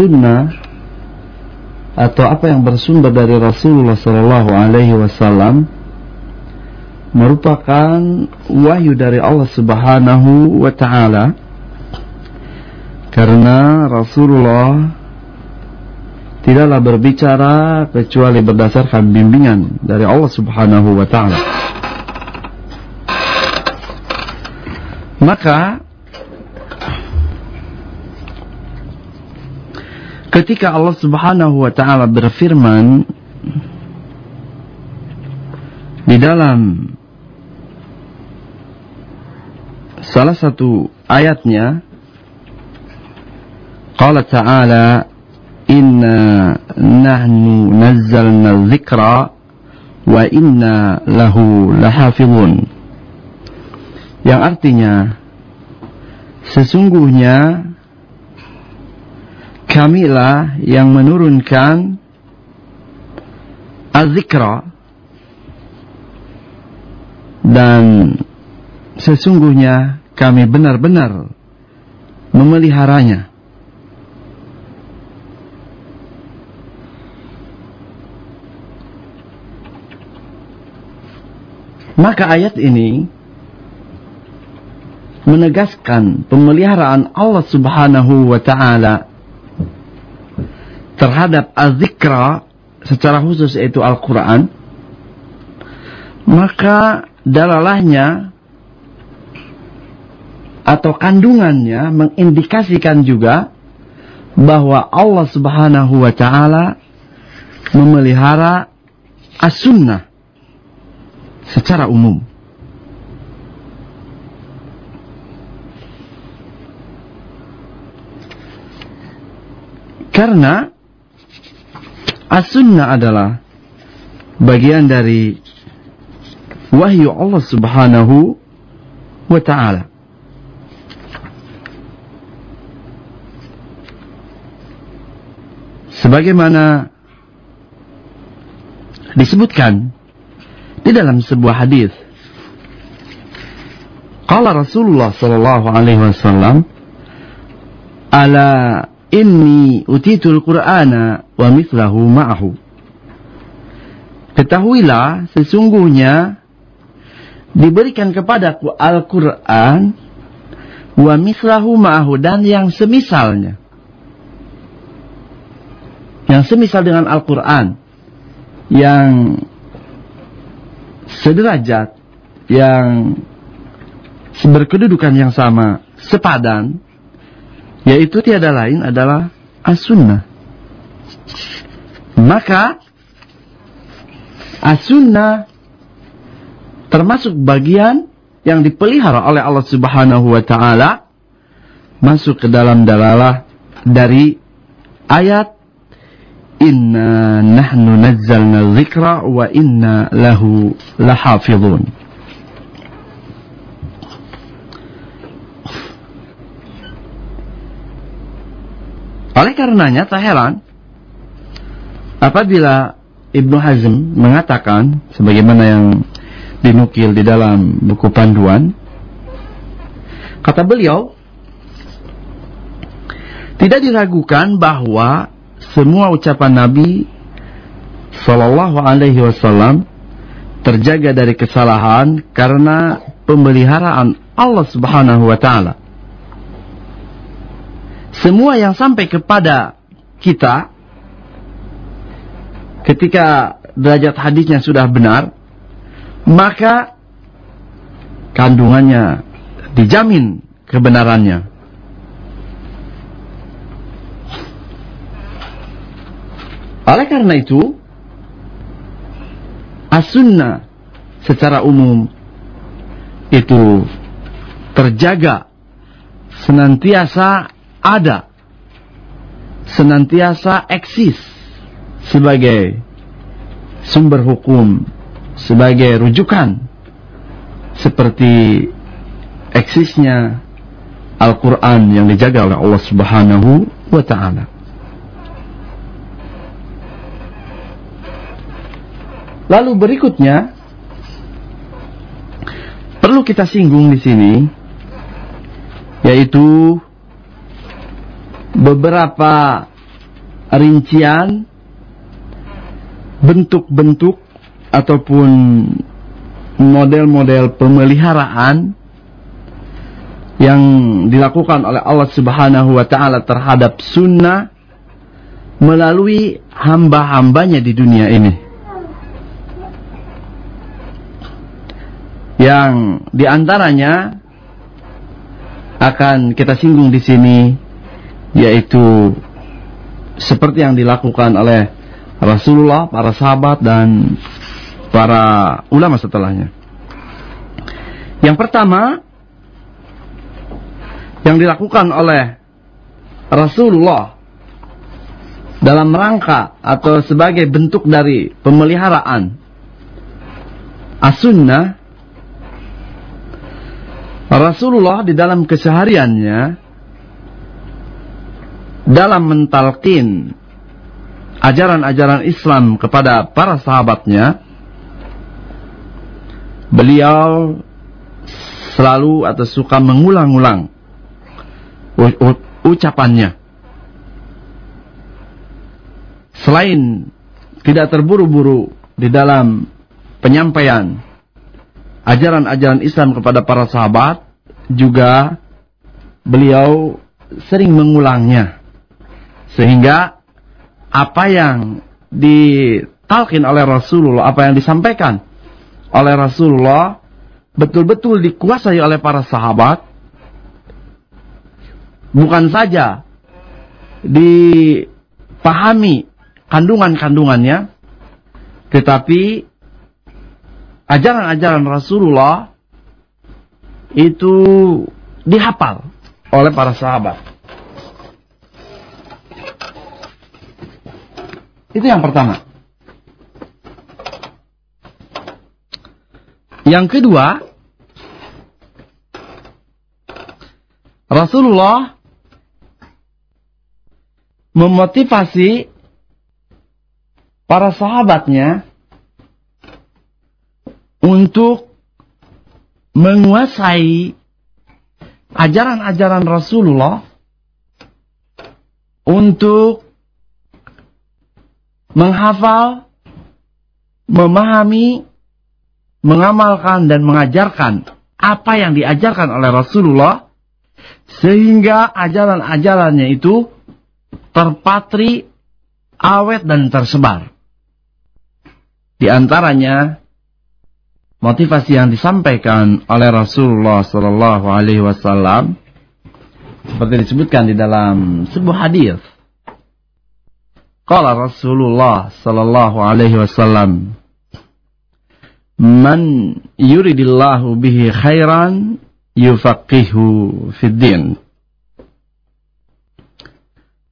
sunnah atau apa yang bersumber dari Rasulullah Sallallahu Alaihi Wasallam merupakan wahyu dari Allah Subhanahu wa taala karena Rasulullah tidaklah berbicara kecuali berdasarkan bimbingan dari Allah Subhanahu wa taala. Maka ketika Allah Subhanahu wa taala berfirman di dalam salah satu ayatnya qala ta'ala inna nahnu nazzalna dzikra wa inna lahu lahafizun. Yang artinya sesungguhnya kamilah yang menurunkan az-zikra dan sesungguhnya kami benar-benar memeliharanya. Maka ayat ini menegaskan pemeliharaan Allah Subhanahu wa taala terhadap az-zikra secara khusus yaitu Al-Qur'an maka dalalahnya atau kandungannya mengindikasikan juga bahwa Allah Subhanahu wa taala memelihara as-sunnah secara umum. Karena as-sunnah adalah bagian dari wahyu Allah Subhanahu wa taala. Sebagaimana disebutkan di dalam sebuah hadis. Qala Rasulullah sallallahu alaihi wasallam, "Ala inni utitul Qur'ana wa mithlahu ma'ahu." Ketahuilah sesungguhnya diberikan kepadaku Al-Qur'an wa mithlahu ma'ahu dan yang semisalnya. Yang semisal dengan Al-Qur'an yang sederajat yang berkedudukan yang sama sepadan yaitu tiada lain adalah as-sunnah maka as-sunnah termasuk bagian yang dipelihara oleh Allah Subhanahu wa taala masuk ke dalam dalalah dari ayat Inna nahnu nazzalna dzikra wa inna lahu lahafizun. Oleh karenanya tak heran apabila Ibnu Hazm mengatakan sebagaimana yang dinukil di dalam buku panduan kata beliau tidak diragukan bahwa semua ucapan Nabi Sallallahu Alaihi Wasallam terjaga dari kesalahan karena pemeliharaan Allah Subhanahu Wa Taala. Semua yang sampai kepada kita ketika derajat hadisnya sudah benar, maka kandungannya dijamin kebenarannya. Oleh karena itu, as-sunnah secara umum itu terjaga senantiasa ada senantiasa eksis sebagai sumber hukum sebagai rujukan seperti eksisnya Al-Quran yang dijaga oleh Allah Subhanahu wa Ta'ala. Lalu berikutnya perlu kita singgung di sini yaitu beberapa rincian bentuk-bentuk ataupun model-model pemeliharaan yang dilakukan oleh Allah Subhanahu wa taala terhadap sunnah melalui hamba-hambanya di dunia ini. Yang di antaranya akan kita singgung di sini yaitu seperti yang dilakukan oleh Rasulullah, para sahabat dan para ulama setelahnya. Yang pertama yang dilakukan oleh Rasulullah dalam rangka atau sebagai bentuk dari pemeliharaan as-sunnah Rasulullah di dalam kesehariannya dalam mentalkin ajaran-ajaran Islam kepada para sahabatnya beliau selalu atau suka mengulang-ulang ucapannya. Selain tidak terburu-buru di dalam penyampaian ajaran-ajaran Islam kepada para sahabat, juga beliau sering mengulangnya. Sehingga apa yang ditalkin oleh Rasulullah, apa yang disampaikan oleh Rasulullah betul-betul dikuasai oleh para sahabat bukan saja dipahami kandungan-kandungannya, tetapi ajaran-ajaran Rasulullah itu dihafal oleh para sahabat. Itu yang pertama. Yang kedua, Rasulullah memotivasi para sahabatnya untuk menguasai ajaran-ajaran Rasulullah untuk menghafal, memahami, mengamalkan dan mengajarkan apa yang diajarkan oleh Rasulullah sehingga ajaran-ajarannya itu terpatri, awet dan tersebar. Di antaranya motivasi yang disampaikan oleh Rasulullah Sallallahu Alaihi Wasallam seperti disebutkan di dalam sebuah hadis. Kala Rasulullah Sallallahu Alaihi Wasallam, "Man yuridillahu bihi khairan yufaqihu fid din."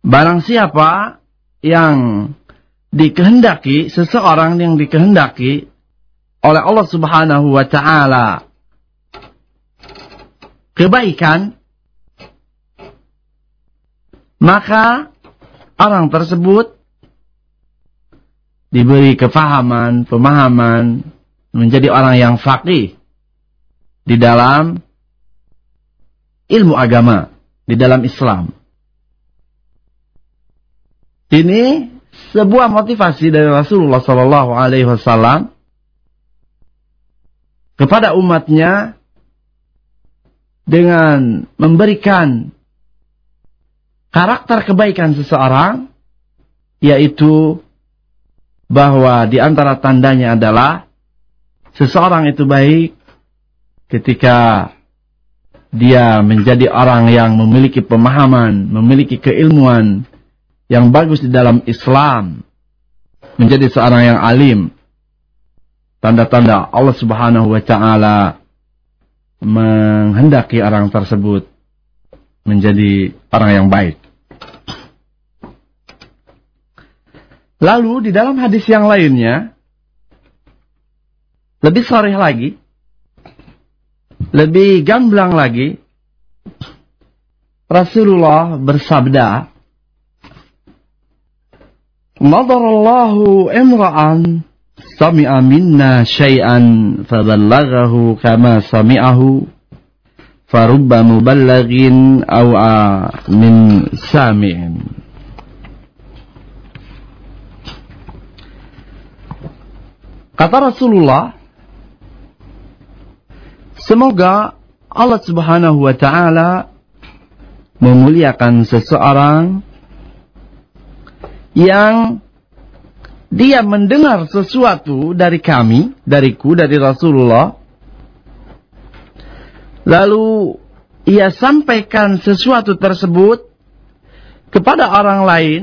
Barang siapa yang dikehendaki, seseorang yang dikehendaki oleh Allah Subhanahu wa taala kebaikan maka orang tersebut diberi kefahaman, pemahaman menjadi orang yang faqih di dalam ilmu agama, di dalam Islam. Ini sebuah motivasi dari Rasulullah Sallallahu Alaihi Wasallam kepada umatnya dengan memberikan karakter kebaikan seseorang, yaitu bahwa di antara tandanya adalah seseorang itu baik ketika dia menjadi orang yang memiliki pemahaman, memiliki keilmuan, yang bagus di dalam Islam, menjadi seorang yang alim, tanda-tanda Allah Subhanahu wa taala menghendaki orang tersebut menjadi orang yang baik. Lalu di dalam hadis yang lainnya lebih soreh lagi, lebih gamblang lagi, Rasulullah bersabda, "Madarallahu imra'an sami'a minna syai'an faballaghahu kama sami'ahu farubba muballagin aw'a min sami'in." Kata Rasulullah, semoga Allah Subhanahu wa taala memuliakan seseorang yang dia mendengar sesuatu dari kami, dariku, dari Rasulullah, lalu ia sampaikan sesuatu tersebut kepada orang lain,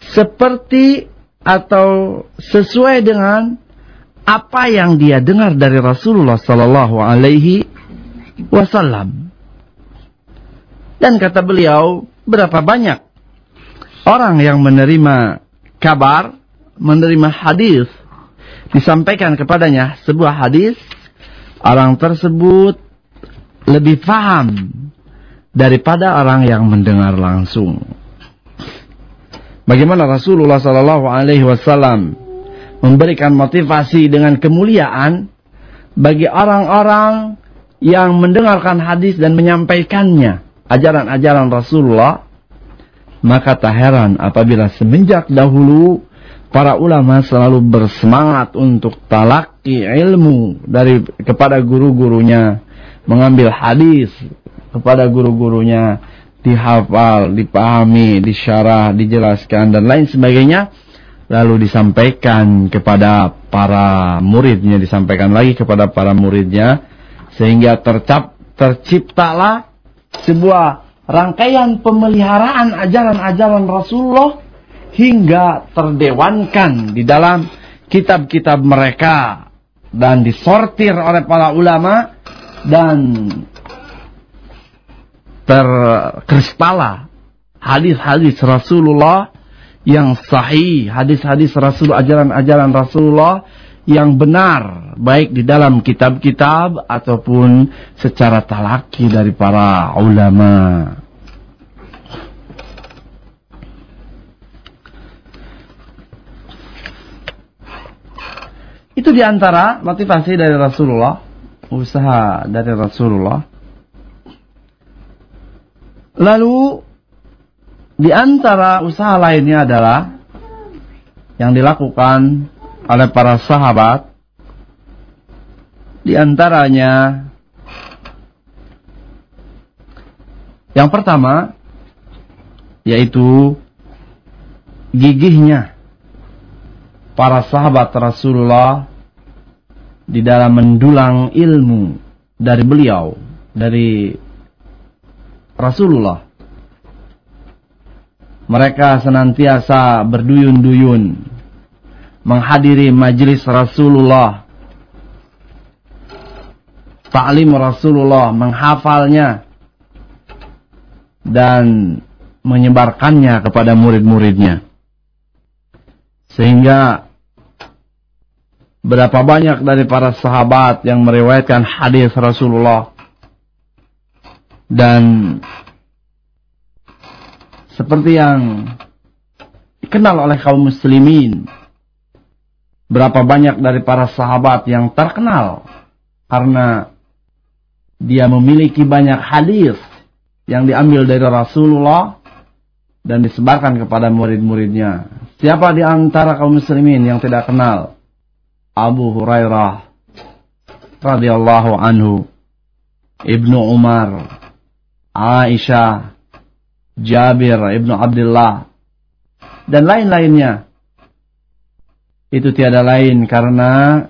seperti atau sesuai dengan apa yang dia dengar dari Rasulullah Sallallahu Alaihi Wasallam. Dan kata beliau, berapa banyak orang yang menerima kabar, menerima hadis, disampaikan kepadanya sebuah hadis, orang tersebut lebih paham daripada orang yang mendengar langsung. Bagaimana Rasulullah Sallallahu Alaihi Wasallam memberikan motivasi dengan kemuliaan bagi orang-orang yang mendengarkan hadis dan menyampaikannya? Ajaran-ajaran Rasulullah. Maka tak heran apabila semenjak dahulu para ulama selalu bersemangat untuk talaki ilmu dari kepada guru-gurunya mengambil hadis kepada guru-gurunya dihafal, dipahami, disyarah, dijelaskan dan lain sebagainya lalu disampaikan kepada para muridnya disampaikan lagi kepada para muridnya sehingga tercap terciptalah sebuah rangkaian pemeliharaan ajaran-ajaran Rasulullah hingga terdewankan di dalam kitab-kitab mereka dan disortir oleh para ulama dan terkristala hadis-hadis Rasulullah yang sahih, hadis-hadis Rasul, ajaran-ajaran Rasulullah yang benar, baik di dalam kitab-kitab ataupun secara talaki dari para ulama. Itu di antara motivasi dari Rasulullah, usaha dari Rasulullah. Lalu di antara usaha lainnya adalah yang dilakukan oleh para sahabat di antaranya yang pertama yaitu gigihnya para sahabat Rasulullah di dalam mendulang ilmu dari beliau dari Rasulullah mereka senantiasa berduyun-duyun menghadiri majelis Rasulullah. Ta'lim Rasulullah menghafalnya dan menyebarkannya kepada murid-muridnya. Sehingga berapa banyak dari para sahabat yang meriwayatkan hadis Rasulullah dan seperti yang dikenal oleh kaum muslimin. Berapa banyak dari para sahabat yang terkenal karena dia memiliki banyak hadis yang diambil dari Rasulullah dan disebarkan kepada murid-muridnya. Siapa di antara kaum muslimin yang tidak kenal Abu Hurairah radhiyallahu anhu, Ibnu Umar, Aisyah, Jabir ibnu Abdullah dan lain-lainnya. Itu tiada lain karena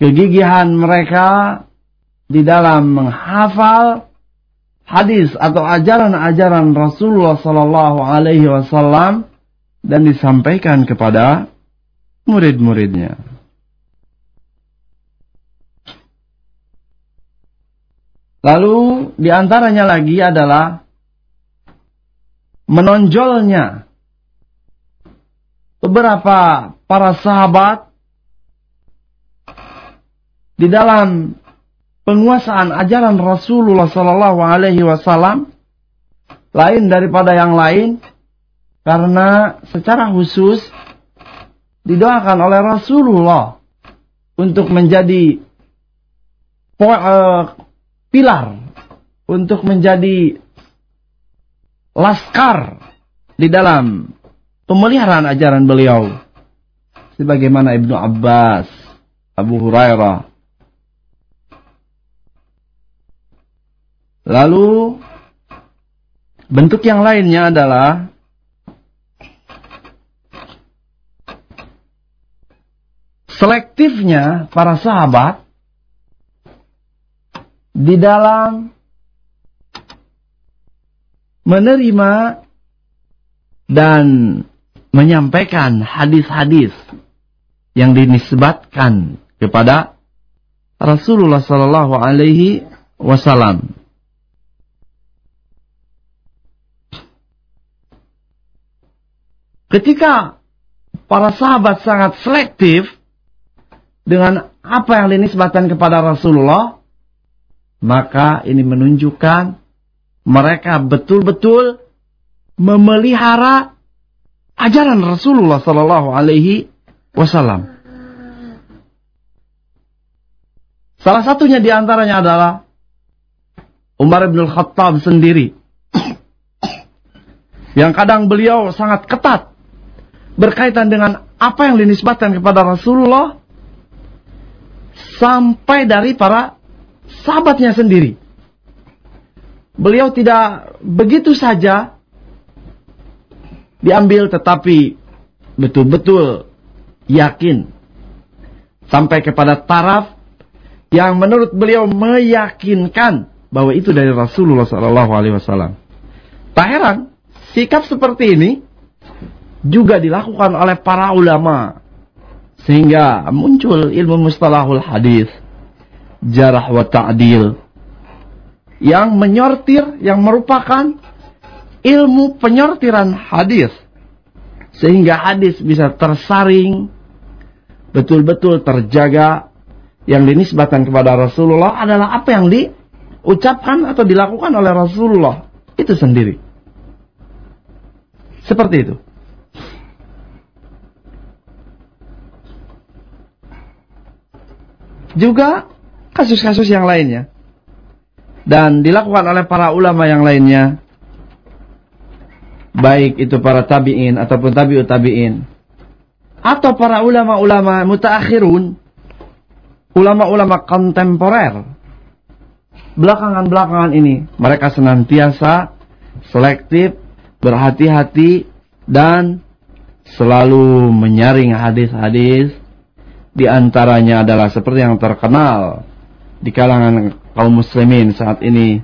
kegigihan mereka di dalam menghafal hadis atau ajaran-ajaran Rasulullah Sallallahu Alaihi Wasallam dan disampaikan kepada murid-muridnya. Lalu di antaranya lagi adalah menonjolnya. Beberapa para sahabat di dalam penguasaan ajaran Rasulullah Sallallahu Alaihi Wasallam lain daripada yang lain karena secara khusus didoakan oleh Rasulullah untuk menjadi uh, pilar untuk menjadi laskar di dalam pemeliharaan ajaran beliau. sebagaimana Ibnu Abbas, Abu Hurairah. Lalu bentuk yang lainnya adalah selektifnya para sahabat di dalam menerima dan menyampaikan hadis-hadis yang dinisbatkan kepada Rasulullah Sallallahu Alaihi Wasallam. Ketika para sahabat sangat selektif dengan apa yang dinisbatkan kepada Rasulullah, maka ini menunjukkan mereka betul-betul memelihara ajaran Rasulullah Sallallahu Alaihi Wasallam. Salah satunya di antaranya adalah Umar bin Khattab sendiri. Yang kadang beliau sangat ketat berkaitan dengan apa yang dinisbatkan kepada Rasulullah sampai dari para sahabatnya sendiri. Beliau tidak begitu saja diambil tetapi betul-betul yakin sampai kepada taraf yang menurut beliau meyakinkan bahwa itu dari Rasulullah Shallallahu Alaihi Wasallam. Tak heran sikap seperti ini juga dilakukan oleh para ulama sehingga muncul ilmu mustalahul hadis, jarah wa ta'dil. Yang menyortir yang merupakan ilmu penyortiran hadis. Sehingga hadis bisa tersaring betul-betul terjaga. Yang dinisbatkan kepada Rasulullah adalah apa yang diucapkan atau dilakukan oleh Rasulullah. Itu sendiri. Seperti itu. Juga kasus-kasus yang lainnya. Dan dilakukan oleh para ulama yang lainnya. Baik itu para tabi'in ataupun tabi'ut tabi'in. Atau para ulama-ulama mutaakhirun. Ulama-ulama kontemporer. Belakangan-belakangan ini. Mereka senantiasa selektif, berhati-hati, dan selalu menyaring hadis-hadis di antaranya adalah seperti yang terkenal di kalangan kaum muslimin saat ini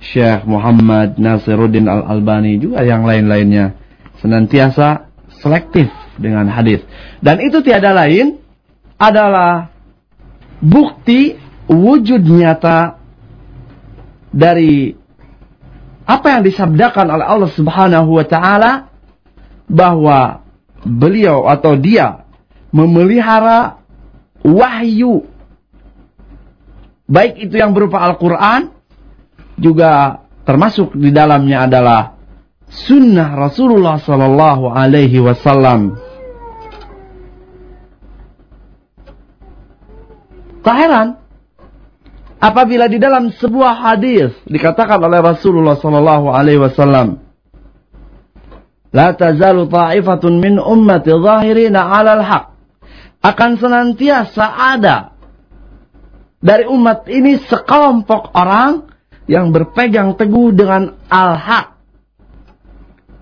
Syekh Muhammad Nasiruddin Al-Albani juga yang lain-lainnya senantiasa selektif dengan hadis dan itu tiada lain adalah bukti wujud nyata dari apa yang disabdakan oleh Allah Subhanahu wa taala bahwa beliau atau dia memelihara wahyu. Baik itu yang berupa Al-Quran, juga termasuk di dalamnya adalah sunnah Rasulullah Sallallahu Alaihi Wasallam. Tak heran apabila di dalam sebuah hadis dikatakan oleh Rasulullah Sallallahu Alaihi Wasallam, La tazalu ta'ifatun min ummati zahirina 'alal haq akan senantiasa ada dari umat ini sekelompok orang yang berpegang teguh dengan al-haq.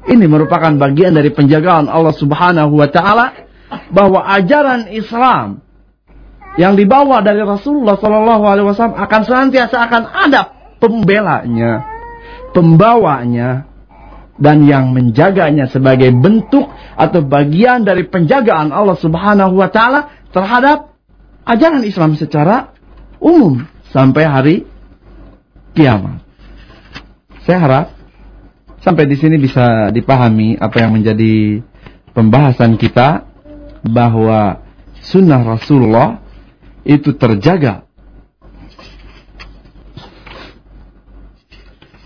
Ini merupakan bagian dari penjagaan Allah Subhanahu wa taala bahwa ajaran Islam yang dibawa dari Rasulullah Shallallahu alaihi wasallam akan senantiasa akan ada pembelanya, pembawanya dan yang menjaganya sebagai bentuk atau bagian dari penjagaan Allah Subhanahu wa taala terhadap ajaran Islam secara umum sampai hari kiamat. Saya harap sampai di sini bisa dipahami apa yang menjadi pembahasan kita bahwa sunnah Rasulullah itu terjaga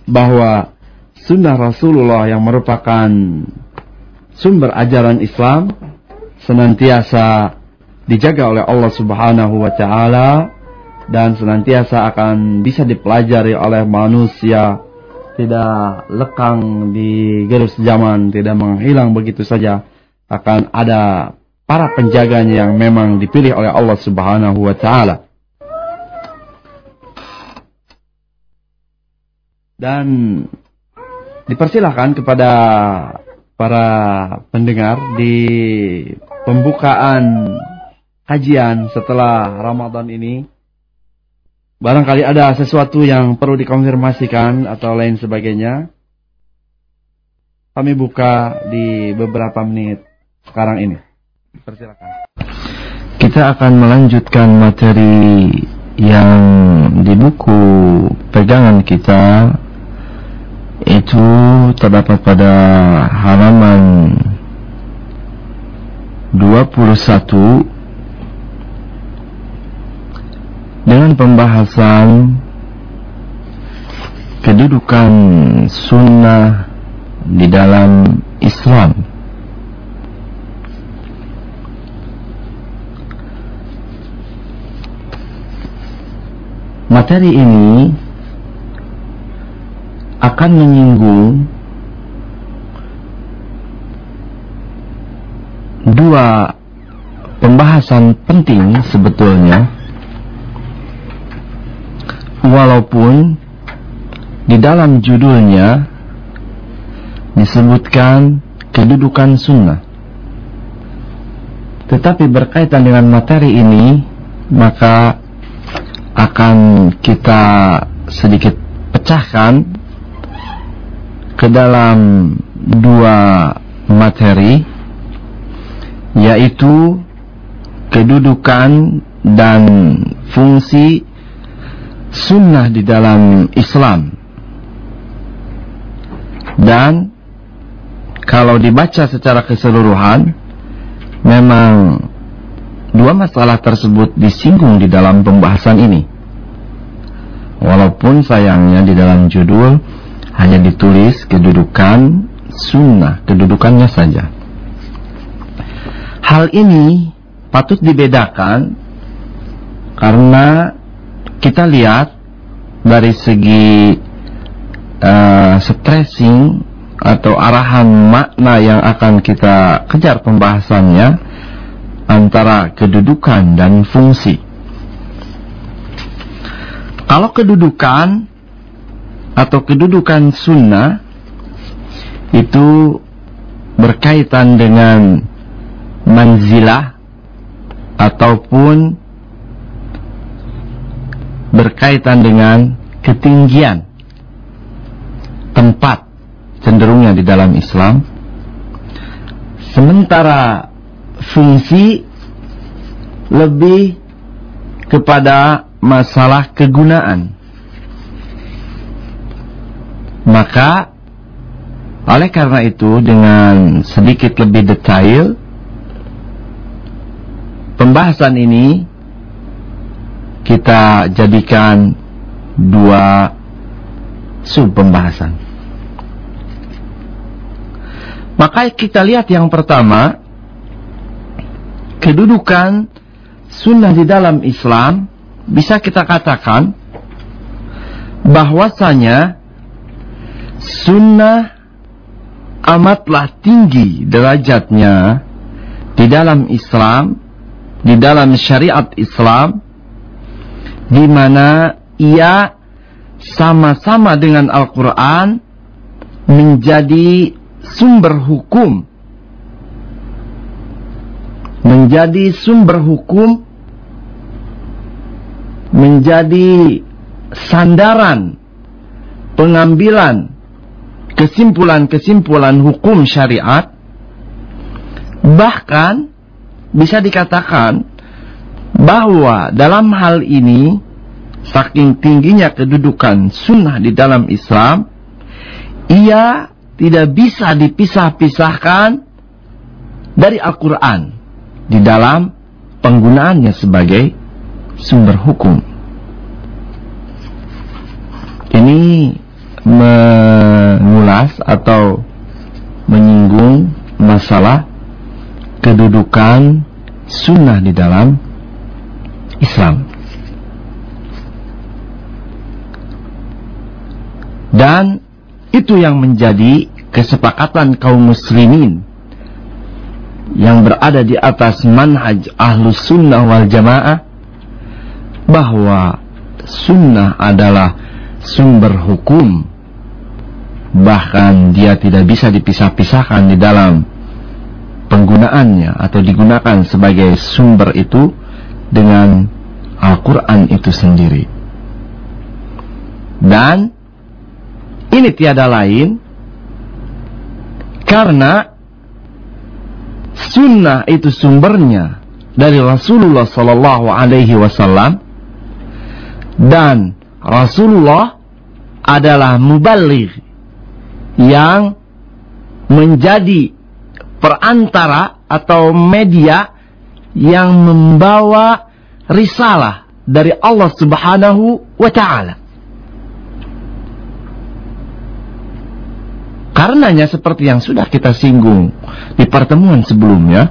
bahwa sunnah Rasulullah yang merupakan sumber ajaran Islam senantiasa dijaga oleh Allah Subhanahu wa taala dan senantiasa akan bisa dipelajari oleh manusia. Tidak lekang di gerus zaman tidak menghilang begitu saja. Akan ada para penjaganya yang memang dipilih oleh Allah Subhanahu wa taala. Dan dipersilahkan kepada para pendengar di pembukaan kajian setelah Ramadan ini barangkali ada sesuatu yang perlu dikonfirmasikan atau lain sebagainya kami buka di beberapa menit sekarang ini. Persilakan. Kita akan melanjutkan materi yang di buku pegangan kita itu terdapat pada halaman 21 dengan pembahasan kedudukan sunnah di dalam Islam. Materi ini akan menyinggung dua pembahasan penting sebetulnya walaupun di dalam judulnya disebutkan kedudukan sunnah. Tetapi berkaitan dengan materi ini maka akan kita sedikit pecahkan ke dalam dua materi yaitu kedudukan dan fungsi sunnah di dalam Islam dan kalau dibaca secara keseluruhan memang dua masalah tersebut disinggung di dalam pembahasan ini walaupun sayangnya di dalam judul hanya ditulis kedudukan sunnah, kedudukannya saja. Hal ini patut dibedakan karena kita lihat dari segi uh, stressing atau arahan makna yang akan kita kejar pembahasannya antara kedudukan dan fungsi. Kalau kedudukan atau kedudukan sunnah itu berkaitan dengan manzilah ataupun berkaitan dengan ketinggian tempat cenderungnya di dalam Islam. Sementara fungsi lebih kepada masalah kegunaan. Maka oleh karena itu dengan sedikit lebih detail pembahasan ini kita jadikan dua sub pembahasan. Maka kita lihat yang pertama kedudukan sunnah di dalam Islam bisa kita katakan bahwasanya sunnah amatlah tinggi derajatnya di dalam Islam, di dalam syariat Islam, di mana ia sama-sama dengan Al-Quran menjadi sumber hukum, menjadi sumber hukum, menjadi sandaran pengambilan kesimpulan-kesimpulan hukum syariat. Bahkan bisa dikatakan bahwa dalam hal ini saking tingginya kedudukan sunnah di dalam Islam ia tidak bisa dipisah-pisahkan dari Al-Quran di dalam penggunaannya sebagai sumber hukum. Ini mengulas atau menyinggung masalah kedudukan sunnah di dalam Islam. Dan itu yang menjadi kesepakatan kaum muslimin yang berada di atas manhaj ahlus sunnah wal jamaah bahwa sunnah adalah sumber hukum bahkan dia tidak bisa dipisah-pisahkan di dalam penggunaannya atau digunakan sebagai sumber itu dengan Al-Quran itu sendiri. Dan ini tiada lain karena sunnah itu sumbernya dari Rasulullah Sallallahu Alaihi Wasallam dan Rasulullah adalah mubalik yang menjadi perantara atau media yang membawa risalah dari Allah Subhanahu wa taala. Karenanya seperti yang sudah kita singgung di pertemuan sebelumnya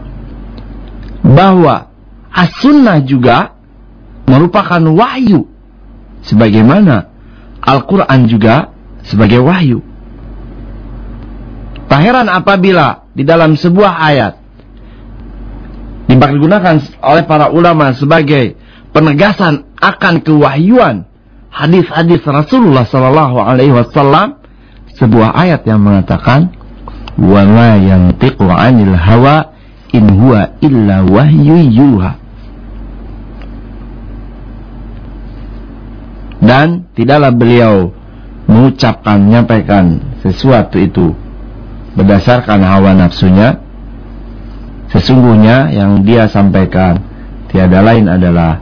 bahwa as-sunnah juga merupakan wahyu sebagaimana Al-Qur'an juga sebagai wahyu. Tak heran apabila di dalam sebuah ayat digunakan oleh para ulama sebagai penegasan akan kewahyuan hadis-hadis Rasulullah Sallallahu Alaihi Wasallam sebuah ayat yang mengatakan wa yantiqu 'anil hawa in huwa illa wahyu yuha. Dan tidaklah beliau mengucapkan menyampaikan sesuatu itu berdasarkan hawa nafsunya sesungguhnya yang dia sampaikan tiada lain adalah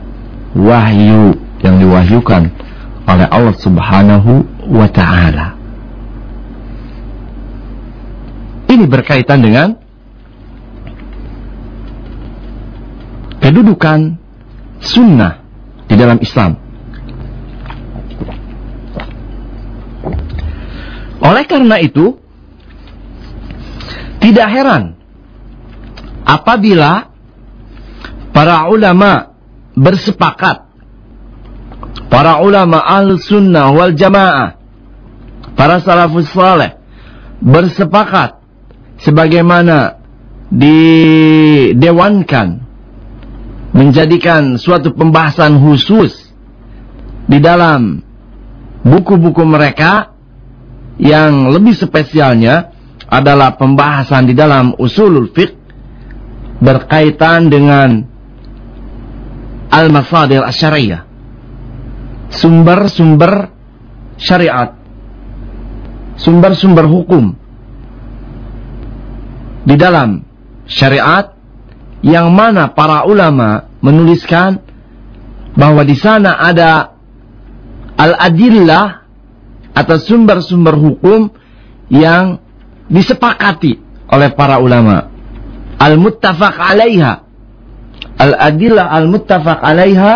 wahyu yang diwahyukan oleh Allah Subhanahu wa taala. Ini berkaitan dengan kedudukan sunnah di dalam Islam. Oleh karena itu, tidak heran apabila para ulama bersepakat, para ulama al-sunnah wal jamaah, para salafus saleh bersepakat sebagaimana didewankan menjadikan suatu pembahasan khusus di dalam buku-buku mereka yang lebih spesialnya adalah pembahasan di dalam usulul fiqh berkaitan dengan al-masadir asyariyah sumber-sumber syariat. Sumber-sumber hukum. Di dalam syariat yang mana para ulama menuliskan bahwa di sana ada al-adillah atau sumber-sumber hukum yang disepakati oleh para ulama. Al-muttafaq alaiha. Al-adillah al-muttafaq alaiha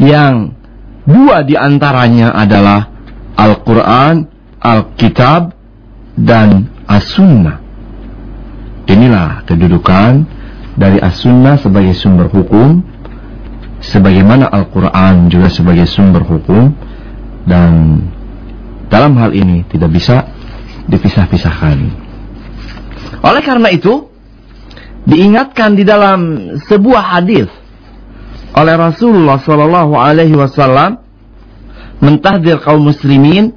yang dua di antaranya adalah Al-Quran, Al-Kitab, dan As-Sunnah. Inilah kedudukan dari As-Sunnah sebagai sumber hukum, sebagaimana Al-Quran juga sebagai sumber hukum, dan dalam hal ini tidak bisa dipisah-pisahkan. Oleh karena itu, diingatkan di dalam sebuah hadis oleh Rasulullah Sallallahu Alaihi Wasallam mentahdir kaum muslimin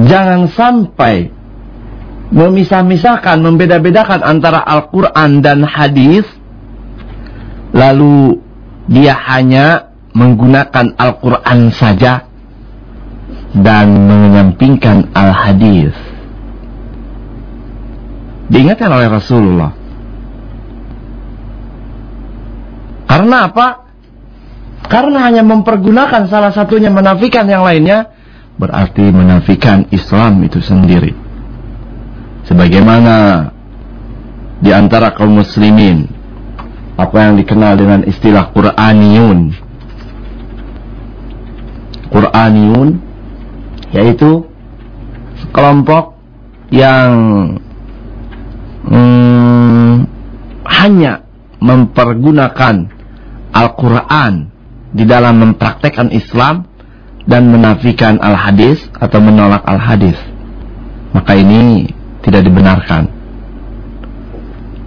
jangan sampai memisah-misahkan, membeda-bedakan antara Al-Quran dan hadis, lalu dia hanya menggunakan Al-Quran saja dan menyampingkan al-hadis. Diingatkan oleh Rasulullah. Karena apa? Karena hanya mempergunakan salah satunya menafikan yang lainnya berarti menafikan Islam itu sendiri. Sebagaimana di antara kaum muslimin apa yang dikenal dengan istilah Qur'aniyun. Qur'aniyun yaitu kelompok yang hanya mempergunakan Al-Quran di dalam mempraktekkan Islam dan menafikan Al-Hadis atau menolak Al-Hadis. Maka ini tidak dibenarkan.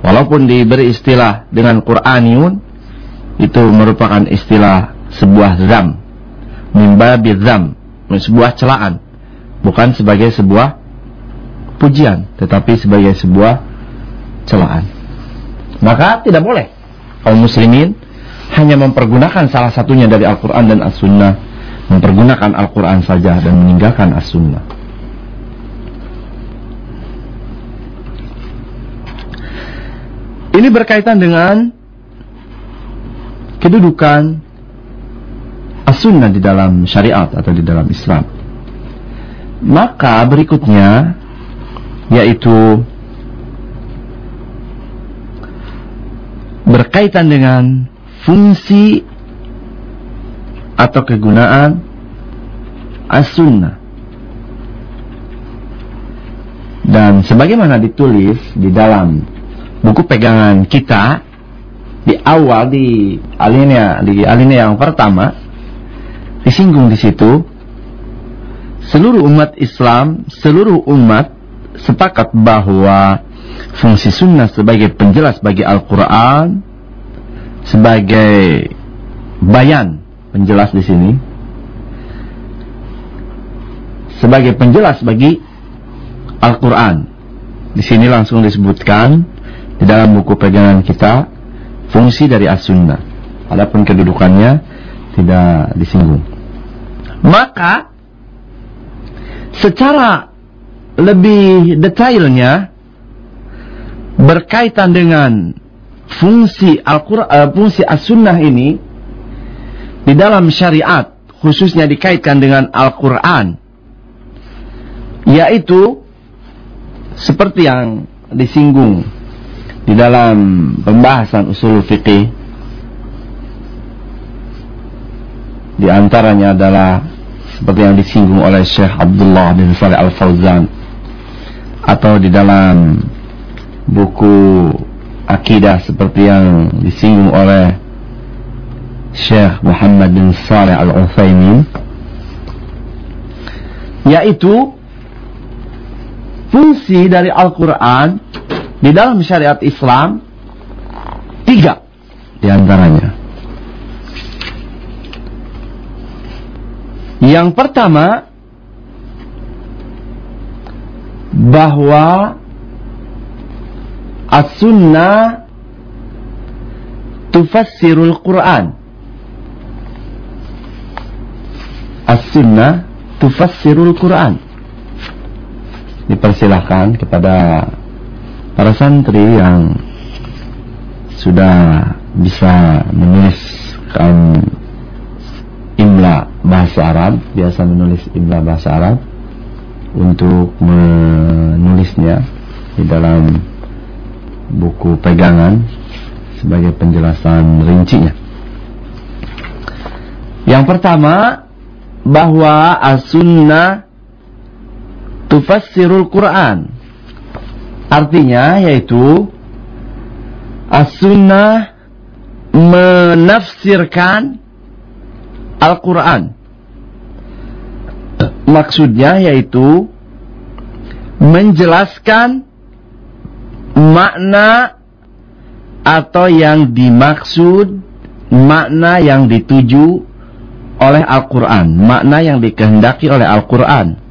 walaupun diberi istilah dengan Qur'aniun itu merupakan istilah sebuah zam mimba zam sebuah celaan bukan sebagai sebuah pujian tetapi sebagai sebuah celaan maka tidak boleh kaum muslimin hanya mempergunakan salah satunya dari Al-Quran dan As-Sunnah mempergunakan Al-Quran saja dan meninggalkan As-Sunnah. Ini berkaitan dengan kedudukan As-Sunnah di dalam syariat atau di dalam Islam. Maka berikutnya yaitu berkaitan dengan fungsi atau kegunaan as-sunnah. Dan sebagaimana ditulis di dalam buku pegangan kita di awal di alinea di alinea yang pertama disinggung di situ seluruh umat Islam, seluruh umat sepakat bahwa fungsi sunnah sebagai penjelas bagi Al-Quran, sebagai bayan penjelas di sini, sebagai penjelas bagi Al-Quran. Di sini langsung disebutkan di dalam buku pegangan kita fungsi dari as-sunnah. Adapun kedudukannya tidak disinggung. Maka secara lebih detailnya berkaitan dengan fungsi Al-Qur'an uh, fungsi As-Sunnah ini di dalam syariat khususnya dikaitkan dengan Al-Qur'an. Yaitu seperti yang disinggung di dalam pembahasan usul fikih di antaranya adalah seperti yang disinggung oleh Syekh Abdullah bin Saleh Al-Fauzan atau di dalam buku akidah seperti yang disinggung oleh Syekh Muhammad bin Saleh Al-Utsaimin yaitu fungsi dari Al-Quran di dalam syariat Islam tiga di antaranya. Yang pertama bahwa as-sunnah tufassirul Quran. As-sunnah tufassirul Quran. Dipersilahkan kepada para santri yang sudah bisa menuliskan imla bahasa Arab, biasa menulis imla bahasa Arab untuk menulisnya di dalam buku pegangan sebagai penjelasan rincinya. Yang pertama bahwa as-sunnah tufassirul Quran. Artinya yaitu as-sunnah menafsirkan Al-Quran maksudnya yaitu menjelaskan makna atau yang dimaksud makna yang dituju oleh Al-Quran makna yang dikehendaki oleh Al-Quran.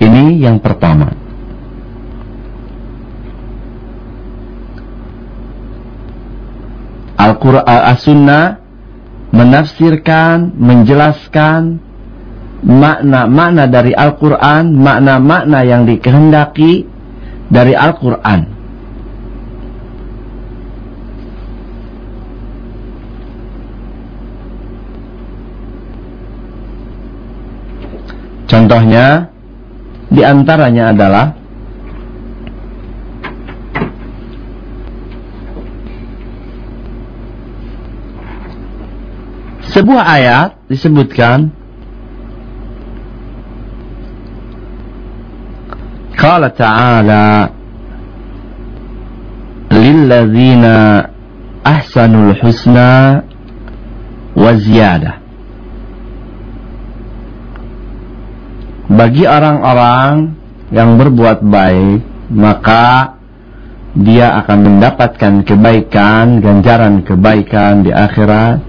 Ini yang pertama. Al-Quran As-Sunnah menafsirkan, menjelaskan makna-makna dari Al-Quran, makna-makna yang dikehendaki dari Al-Quran. Contohnya, di antaranya adalah sebuah ayat disebutkan Ta'ala lilladzina ahsanul husna wa ziyadah Bagi orang-orang yang berbuat baik maka dia akan mendapatkan kebaikan, ganjaran kebaikan di akhirat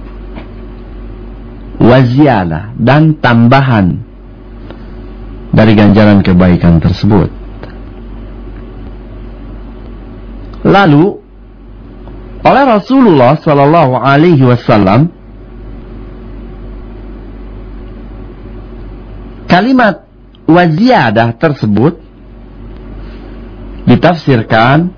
waziyalah dan tambahan dari ganjaran kebaikan tersebut. Lalu oleh Rasulullah Sallallahu Alaihi Wasallam kalimat waziyadah tersebut ditafsirkan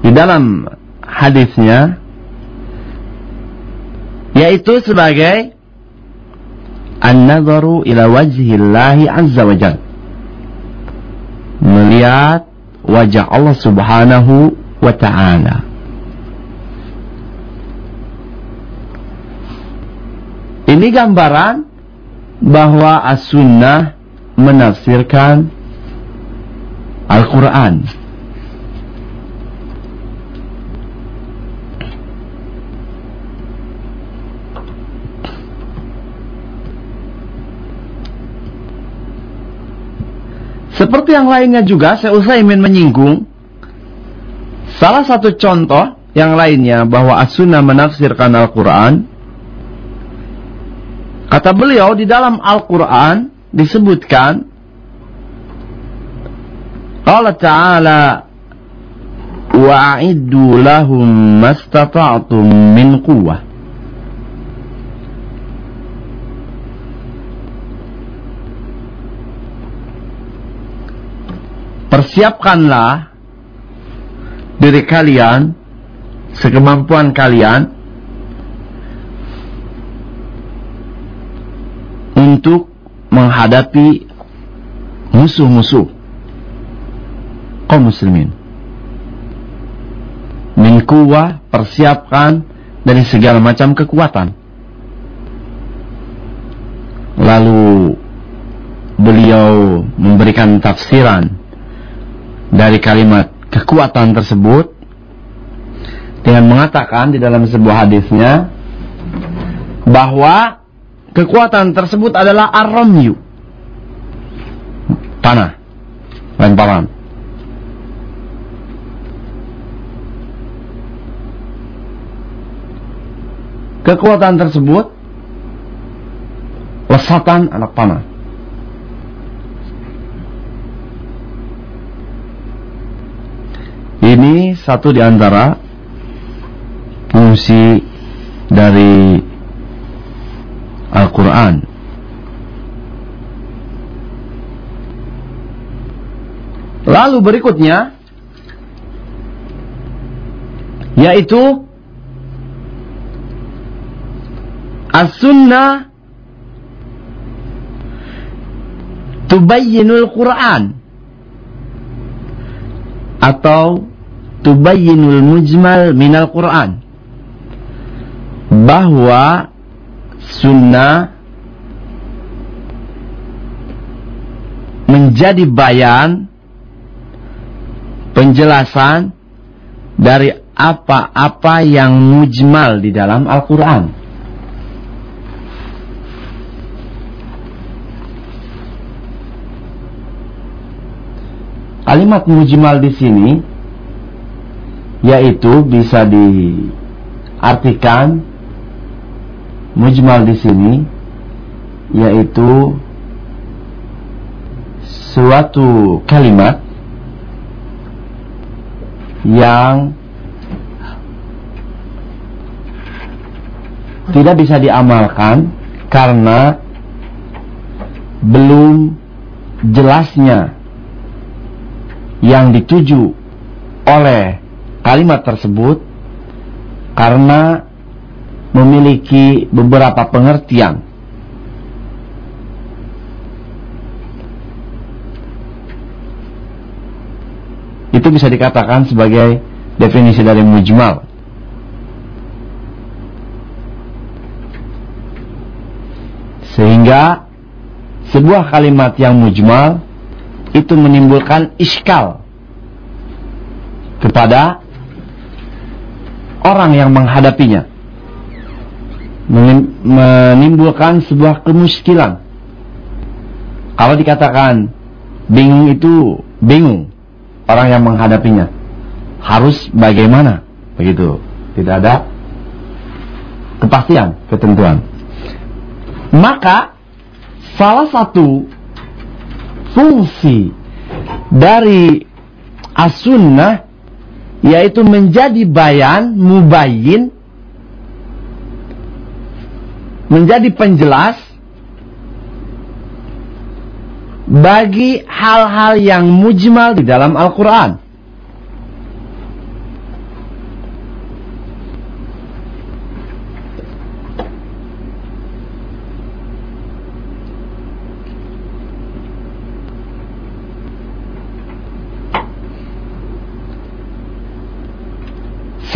di dalam hadisnya yaitu sebagai an-nazaru ila wajhillahi azza wa jal. Melihat wajah Allah subhanahu wa ta'ala. Ini gambaran bahwa as-sunnah menafsirkan Al-Quran Seperti yang lainnya juga, saya ingin menyinggung salah satu contoh yang lainnya bahwa as-sunnah menafsirkan Al-Quran. Kata beliau di dalam Al-Quran disebutkan Allah Ta'ala wa'iddu lahum mastata'tum min quwwah persiapkanlah diri kalian sekemampuan kalian untuk menghadapi musuh-musuh kaum muslimin. Min kuwa persiapkan dari segala macam kekuatan. Lalu beliau memberikan tafsiran dari kalimat kekuatan tersebut dengan mengatakan di dalam sebuah hadisnya bahwa kekuatan tersebut adalah ar-ramyu. Panah lemparan. Kekuatan tersebut lesatan anak panah Ini satu di antara fungsi dari Al-Quran. Lalu berikutnya yaitu As-Sunnah tubayyinul Quran atau tubayyinul mujmal minal Quran bahwa sunnah menjadi bayan penjelasan dari apa-apa yang mujmal di dalam Al-Quran. Kalimat mujmal di sini yaitu bisa diartikan mujmal di sini yaitu suatu kalimat yang tidak bisa diamalkan karena belum jelasnya yang dituju oleh kalimat tersebut karena memiliki beberapa pengertian. Itu bisa dikatakan sebagai definisi dari mujmal. Sehingga sebuah kalimat yang mujmal itu menimbulkan iskal kepada orang yang menghadapinya menimbulkan sebuah kemuskilan Kalau dikatakan bingung itu bingung orang yang menghadapinya. Harus bagaimana? Begitu. Tidak ada kepastian, ketentuan. Maka salah satu fungsi dari as-sunnah yaitu menjadi bayan, mubayyin menjadi penjelas bagi hal-hal yang mujmal di dalam Al-Quran.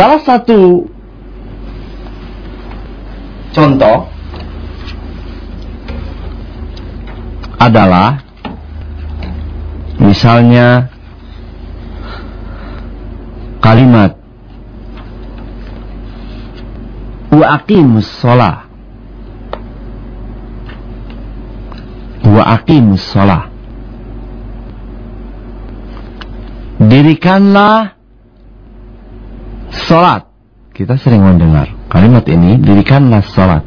Salah satu contoh adalah misalnya kalimat wa aqimus shalah. Wa aqimus shalah. Dirikanlah salat. Kita sering mendengar kalimat ini dirikanlah salat.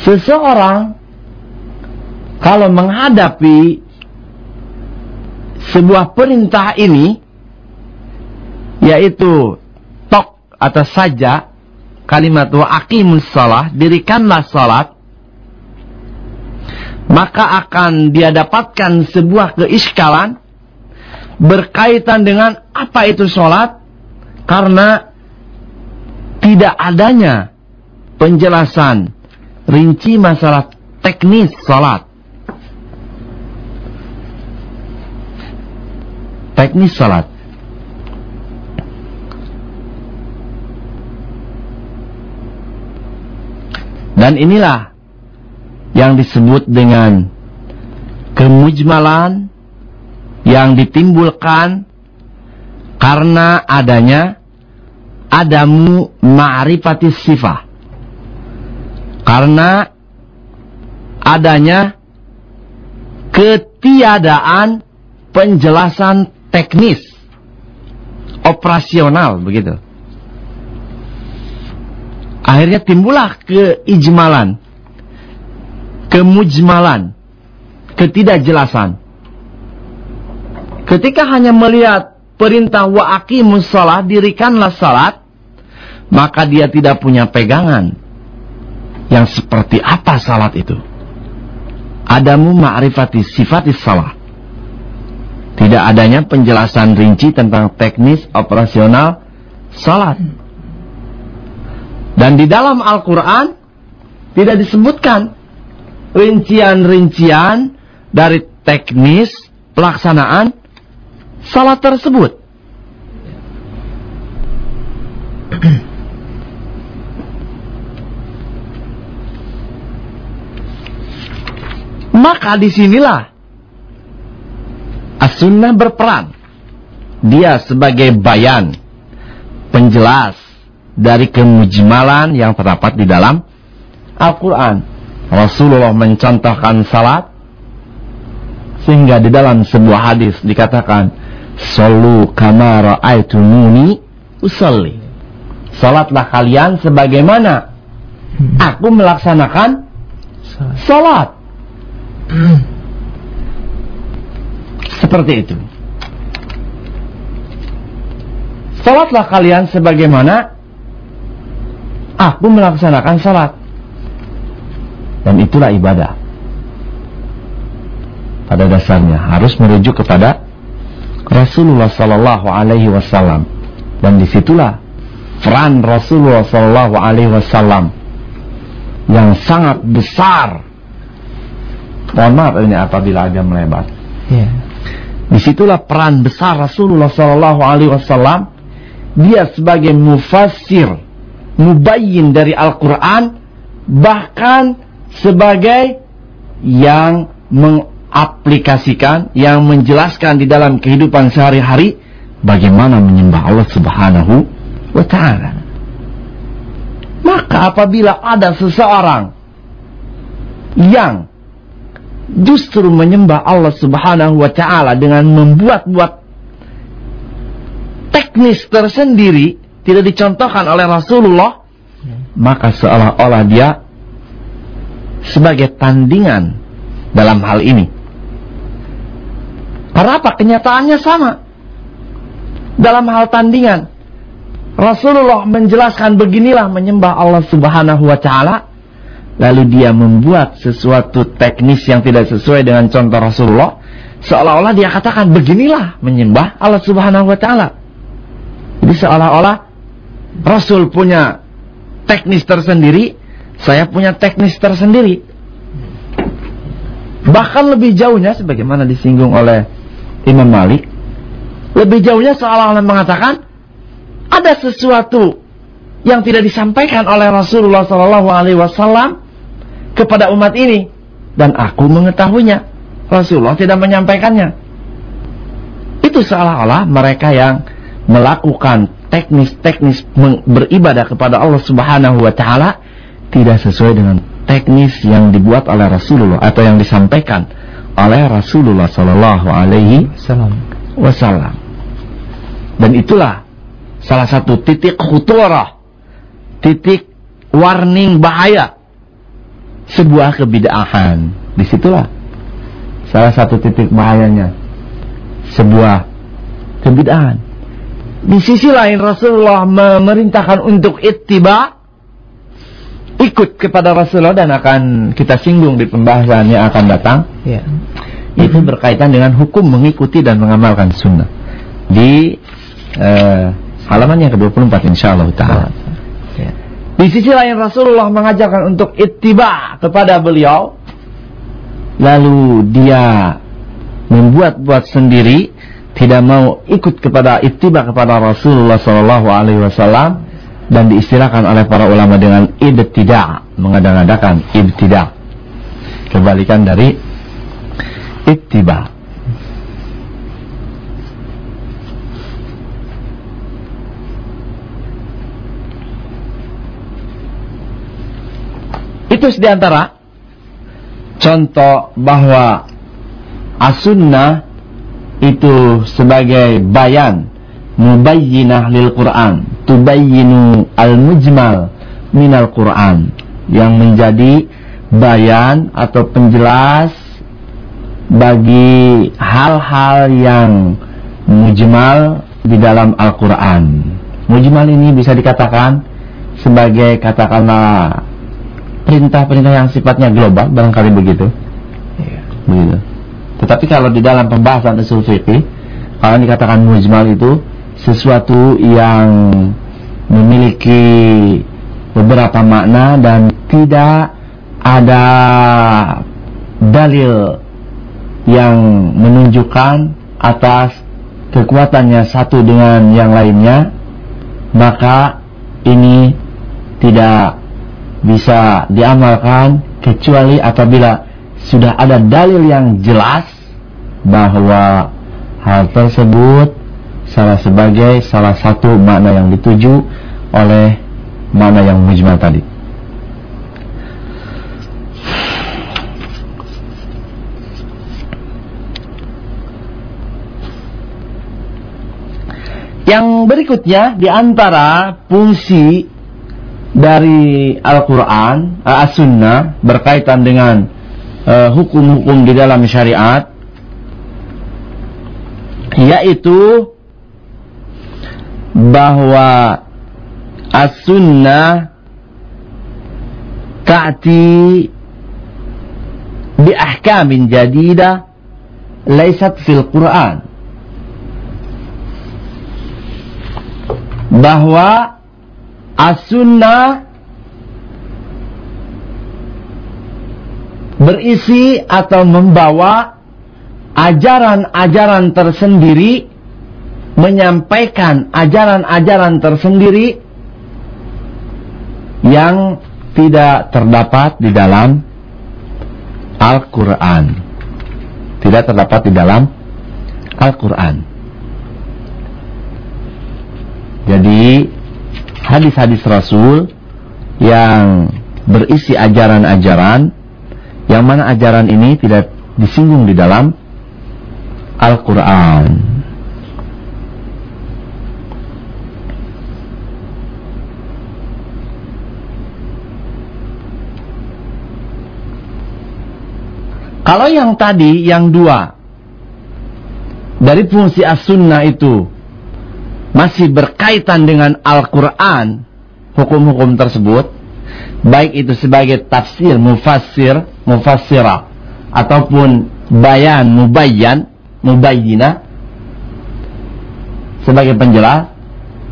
Seseorang kalau menghadapi sebuah perintah ini yaitu tok atau saja kalimat wa aqimus salah dirikanlah salat maka akan dia dapatkan sebuah keiskalan berkaitan dengan apa itu salat karena tidak adanya penjelasan rinci masalah teknis salat teknis salat. Dan inilah yang disebut dengan kemujmalan yang ditimbulkan karena adanya adamu ma'rifati sifah. Karena adanya ketiadaan penjelasan teknis, operasional begitu. Akhirnya timbullah keijmalan, kemujmalan, ketidakjelasan. Ketika hanya melihat perintah wa aqimus salat, dirikanlah salat, maka dia tidak punya pegangan yang seperti apa salat itu. Adamu ma'rifati sifati salat tidak adanya penjelasan rinci tentang teknis operasional salat. Dan di dalam Al-Quran tidak disebutkan rincian-rincian dari teknis pelaksanaan salat tersebut. Maka di sinilah As-Sunnah berperan. Dia sebagai bayan, penjelas dari kemujmalan yang terdapat di dalam Al-Quran. Rasulullah mencontohkan salat sehingga di dalam sebuah hadis dikatakan Sallu kama ra'aitumuni usalli. Salatlah kalian sebagaimana aku melaksanakan salat. Seperti itu. Salatlah kalian sebagaimana aku melaksanakan salat. Dan itulah ibadah. Pada dasarnya harus merujuk kepada Rasulullah Sallallahu Alaihi Wasallam dan di situlah peran Rasulullah Sallallahu Alaihi Wasallam yang sangat besar. Mohon maaf ini apabila agak melebar. Yeah. Di situlah peran besar Rasulullah Sallallahu Alaihi Wasallam. Dia sebagai mufassir, mubayyin dari Al-Quran, bahkan sebagai yang mengaplikasikan, yang menjelaskan di dalam kehidupan sehari-hari bagaimana menyembah Allah Subhanahu wa Ta'ala. Maka apabila ada seseorang yang justru menyembah Allah Subhanahu wa taala dengan membuat-buat teknis tersendiri tidak dicontohkan oleh Rasulullah, maka seolah-olah dia sebagai tandingan dalam hal ini. Karena apa? Kenyataannya sama. Dalam hal tandingan, Rasulullah menjelaskan beginilah menyembah Allah Subhanahu wa taala lalu dia membuat sesuatu teknis yang tidak sesuai dengan contoh Rasulullah seolah-olah dia katakan beginilah menyembah Allah Subhanahu wa taala. Jadi seolah-olah Rasul punya teknis tersendiri, saya punya teknis tersendiri. Bahkan lebih jauhnya sebagaimana disinggung oleh Imam Malik, lebih jauhnya seolah-olah mengatakan ada sesuatu yang tidak disampaikan oleh Rasulullah Shallallahu Alaihi Wasallam kepada umat ini dan aku mengetahuinya. Rasulullah tidak menyampaikannya. Itu seolah-olah mereka yang melakukan teknis-teknis beribadah kepada Allah Subhanahu wa taala tidak sesuai dengan teknis yang dibuat oleh Rasulullah atau yang disampaikan oleh Rasulullah sallallahu alaihi wasallam. Dan itulah salah satu titik khuturah, titik warning bahaya sebuah kebidahan. Di situlah salah satu titik bahayanya sebuah kebidahan. Di sisi lain Rasulullah memerintahkan untuk ittiba ikut kepada Rasulullah dan akan kita singgung di pembahasan yang akan datang. Ya. Itu berkaitan dengan hukum mengikuti dan mengamalkan sunnah. Di uh, halaman yang ke-24 insyaallah taala. Ya. Di sisi lain Rasulullah mengajarkan untuk ittiba kepada beliau lalu dia membuat-buat sendiri tidak mau ikut kepada ittiba kepada Rasulullah sallallahu alaihi wasallam dan diistilahkan oleh para ulama dengan ibtida mengadakan ibtida. Kebalikan dari ittiba. Itu di antara contoh bahwa as-sunnah itu sebagai bayan mubayyinah lil Quran tubayyinu al-mujmal minal Quran. Yang menjadi bayan atau penjelas bagi hal-hal yang mujmal di dalam Al-Quran. Mujmal ini bisa dikatakan sebagai katakanlah perintah-perintah yang sifatnya global barangkali begitu. Ya. begitu. Tetapi kalau di dalam pembahasan usul fikih kalau dikatakan mujmal itu sesuatu yang memiliki beberapa makna dan tidak ada dalil yang menunjukkan atas kekuatannya satu dengan yang lainnya maka ini tidak bisa diamalkan kecuali apabila sudah ada dalil yang jelas bahwa hal tersebut salah sebagai salah satu makna yang dituju oleh makna yang mujmal tadi. Yang berikutnya di antara fungsi dari Al-Quran, As-Sunnah berkaitan dengan eh, hukum-hukum uh, di dalam syariat yaitu bahwa as-sunnah ta'ti bi ahkamin jadida laysat fil Quran. Bahwa as-sunnah berisi atau membawa ajaran-ajaran tersendiri menyampaikan ajaran-ajaran tersendiri yang tidak terdapat di dalam Al-Quran tidak terdapat di dalam Al-Quran jadi hadis-hadis Rasul yang berisi ajaran-ajaran Yang mana ajaran ini tidak disinggung di dalam Al-Quran. Kalau yang tadi, yang dua, dari fungsi as-sunnah itu masih berkaitan dengan Al-Quran, hukum-hukum tersebut, baik itu sebagai tafsir, mufassir, mufassirah, ataupun bayan, mubayyan, mubayyina, sebagai penjelas,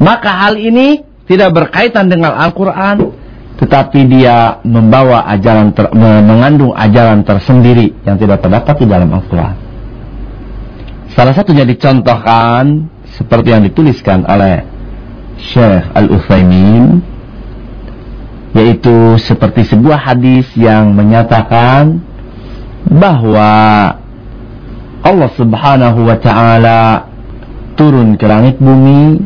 maka hal ini tidak berkaitan dengan Al-Quran, tetapi dia membawa ajaran ter, mengandung ajaran tersendiri yang tidak terdapat di dalam Al-Quran. Salah satunya dicontohkan seperti yang dituliskan oleh Syekh Al-Uthaymin yaitu seperti sebuah hadis yang menyatakan bahwa Allah Subhanahu wa taala turun ke langit bumi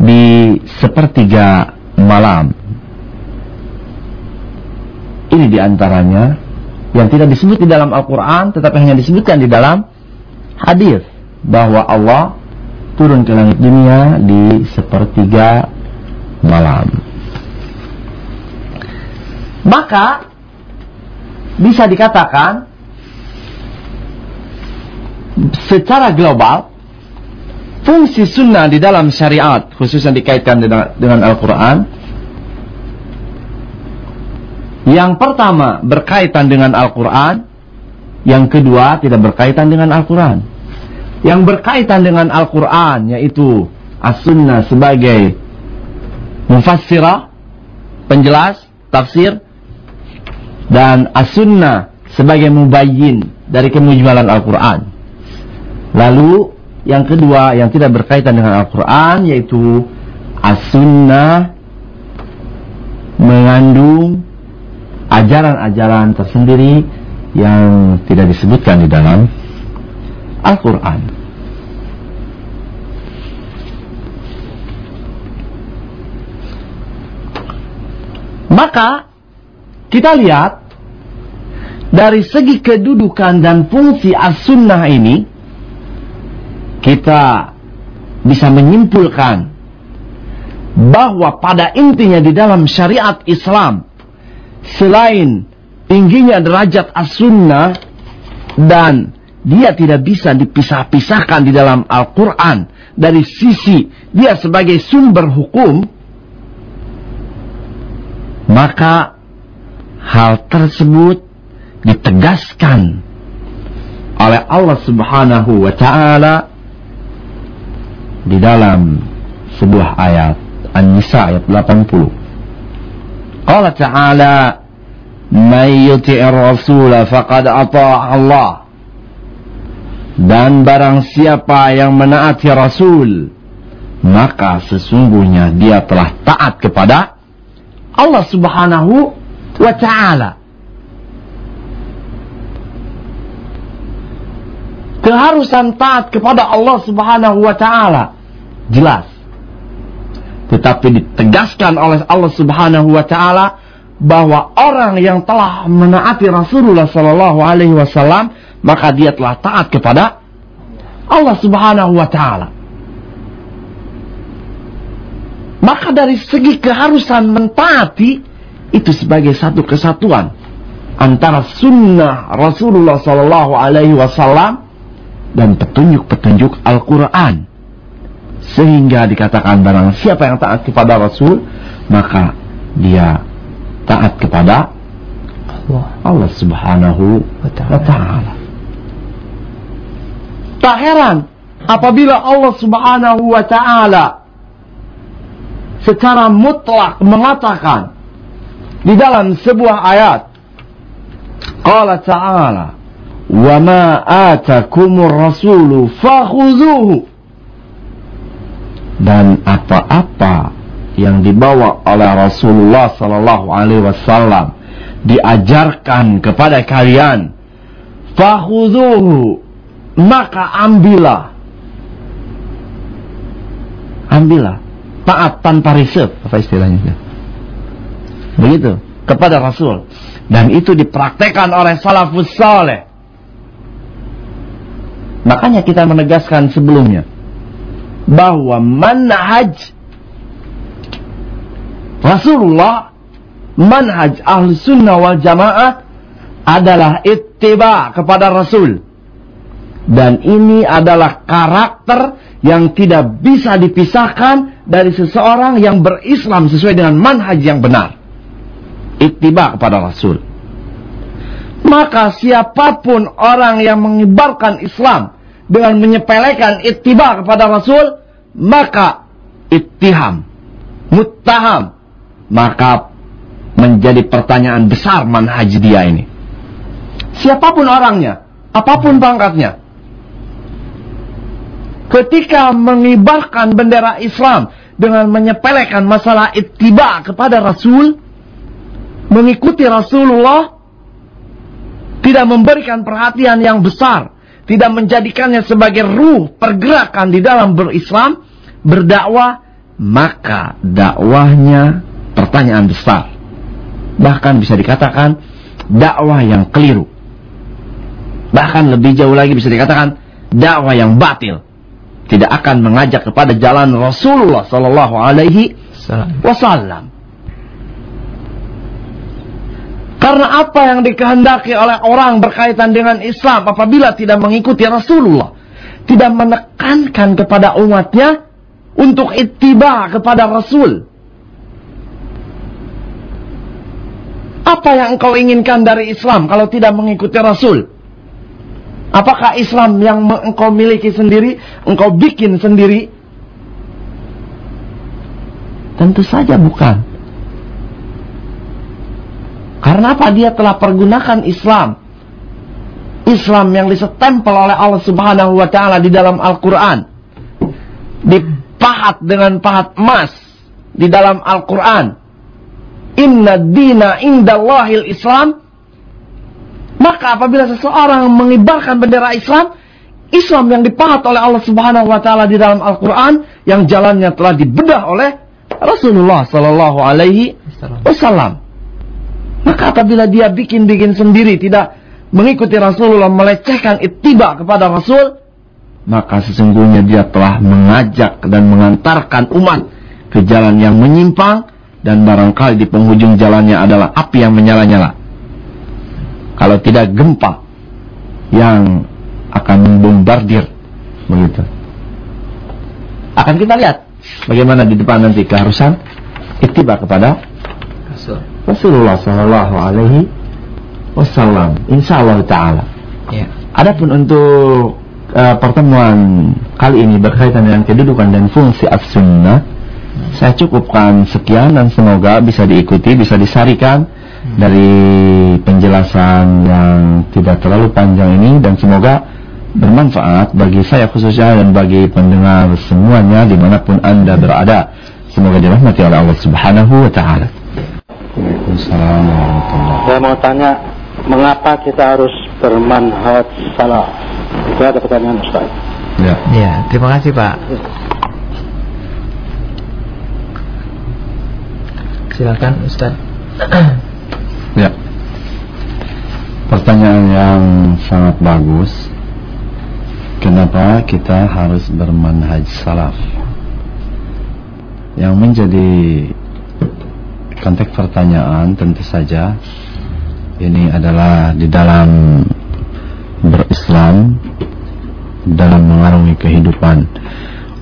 di sepertiga malam. Ini di antaranya yang tidak disebut di dalam Al-Quran tetapi hanya disebutkan di dalam hadis bahwa Allah turun ke langit dunia di sepertiga malam. Maka bisa dikatakan secara global fungsi sunnah di dalam syariat khususnya dikaitkan dengan, dengan Al-Quran yang pertama berkaitan dengan Al-Quran. Yang kedua tidak berkaitan dengan Al-Quran. Yang berkaitan dengan Al-Quran yaitu As-Sunnah sebagai mufassirah penjelas tafsir dan As-Sunnah sebagai mubayyin dari kemujmalan Al-Quran. Lalu yang kedua yang tidak berkaitan dengan Al-Quran yaitu As-Sunnah mengandung ajaran-ajaran tersendiri yang tidak disebutkan di dalam Al-Quran. Maka kita lihat dari segi kedudukan dan fungsi as-sunnah ini kita bisa menyimpulkan bahwa pada intinya di dalam syariat Islam selain tingginya derajat as-sunnah dan dia tidak bisa dipisah-pisahkan di dalam Al-Quran dari sisi dia sebagai sumber hukum, maka hal tersebut ditegaskan oleh Allah Subhanahu wa taala di dalam sebuah ayat An-Nisa ayat 80. Allah Ta'ala "Man yuti'ir rasula faqad Allah." Dan barang siapa yang menaati Rasul Maka sesungguhnya dia telah taat kepada Allah subhanahu wa ta'ala. Keharusan taat kepada Allah subhanahu wa ta'ala. Jelas Tetapi ditegaskan oleh Allah subhanahu wa ta'ala bahwa orang yang telah menaati Rasulullah Sallallahu Alaihi Wasallam maka dia telah taat kepada Allah Subhanahu Wa Taala. Maka dari segi keharusan mentaati itu sebagai satu kesatuan antara sunnah Rasulullah Sallallahu Alaihi Wasallam dan petunjuk-petunjuk Al-Quran. Sehingga dikatakan barang siapa yang taat kepada Rasul, maka dia taat kepada Allah, Allah Subhanahu wa taala. Tak heran apabila Allah Subhanahu wa taala secara mutlak mengatakan di dalam sebuah ayat Qala ta'ala wa ma atakumur rasulu fakhuzuhu dan apa-apa yang dibawa oleh Rasulullah sallallahu alaihi wasallam diajarkan kepada kalian fakhudhuhu maka ambillah. Ambillah. Taat tanpa riset apa istilahnya begitu. Kepada Rasul. Dan itu dipraktekkan oleh salafus saleh. Makanya kita menegaskan sebelumnya bahwa manhaj Rasulullah manhaj ahli sunnah wal jamaah adalah ittiba kepada Rasul. Dan ini adalah karakter yang tidak bisa dipisahkan dari seseorang yang berislam sesuai dengan manhaj yang benar. Ittiba kepada Rasul. Maka siapa pun orang yang mengibarkan Islam dengan menyepelekan ittiba kepada Rasul, maka ittiham, muttaham, maka menjadi pertanyaan besar manhaj dia ini. Siapa pun orangnya, apa pun pangkatnya, ketika mengibarkan bendera Islam dengan menyepelekan masalah ittiba kepada Rasul, mengikuti Rasulullah, tidak memberikan perhatian yang besar, tidak menjadikannya sebagai ruh pergerakan di dalam berislam, berdakwah, maka dakwahnya pertanyaan besar. Bahkan bisa dikatakan dakwah yang keliru. Bahkan lebih jauh lagi bisa dikatakan dakwah yang batil tidak akan mengajak kepada jalan Rasulullah Sallallahu Alaihi Wasallam. Karena apa yang dikehendaki oleh orang berkaitan dengan Islam apabila tidak mengikuti Rasulullah, tidak menekankan kepada umatnya untuk ittiba kepada Rasul. Apa yang engkau inginkan dari Islam kalau tidak mengikuti Rasul? Apakah Islam yang engkau miliki sendiri, engkau bikin sendiri? Tentu saja bukan. Karena apa? Dia telah pergunakan Islam. Islam yang disetempel oleh Allah Subhanahu wa taala di dalam Al-Qur'an. Dipahat dengan pahat emas di dalam Al-Qur'an. Inna dina indallahil Islam maka apabila seseorang mengibarkan bendera Islam, Islam yang dipahat oleh Allah Subhanahu wa taala di dalam Al-Qur'an yang jalannya telah dibedah oleh Rasulullah sallallahu alaihi wasallam. Maka apabila dia bikin-bikin sendiri tidak mengikuti Rasulullah melecehkan ittiba kepada Rasul, maka sesungguhnya dia telah mengajak dan mengantarkan umat ke jalan yang menyimpang dan barangkali di penghujung jalannya adalah api yang menyala-nyala kalau tidak gempa yang akan membombardir begitu. Akan kita lihat bagaimana di depan nanti keharusan ittiba kepada Rasulullah Shallallahu Alaihi Wasallam. Insya Allah Taala. Ya. Adapun untuk uh, pertemuan kali ini berkaitan dengan kedudukan dan fungsi as-sunnah, saya cukupkan sekian dan semoga bisa diikuti, bisa disarikan dari penjelasan yang tidak terlalu panjang ini dan semoga bermanfaat bagi saya khususnya dan bagi pendengar semuanya di mana pun anda berada. Semoga dirahmati oleh Allah Subhanahu Wa Taala. Waalaikumsalam Saya mau tanya, mengapa kita harus bermanhaj salah? Itu ada pertanyaan Ustaz. Ya. ya, terima kasih Pak. Silakan Ustaz. Ya. Pertanyaan yang sangat bagus. Kenapa kita harus bermanhaj salaf? Yang menjadi konteks pertanyaan tentu saja ini adalah di dalam berislam dalam mengarungi kehidupan